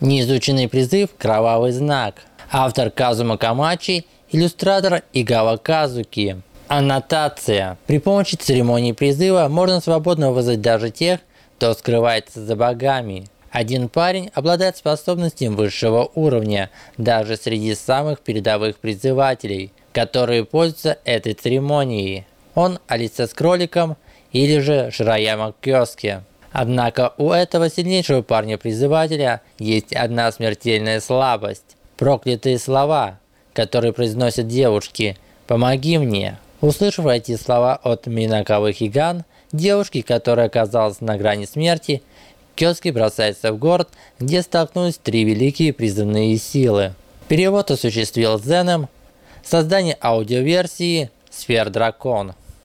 Неизученный призыв «Кровавый знак». Автор Казума Камачи, иллюстратор Игава Казуки. Аннотация. При помощи церемонии призыва можно свободно вызвать даже тех, кто скрывается за богами. Один парень обладает способностью высшего уровня, даже среди самых передовых призывателей, которые пользуются этой церемонией. Он Алиса с кроликом или же Шираяма Кёски. Однако у этого сильнейшего парня-призывателя есть одна смертельная слабость. Проклятые слова, которые произносят девушки «Помоги мне». Услышав эти слова от Минакавы Хиган, девушки, которая оказалась на грани смерти, Кёски бросается в город, где столкнулись три великие призывные силы. Перевод осуществил Зеном, создание аудиоверсии «Сфер Дракон».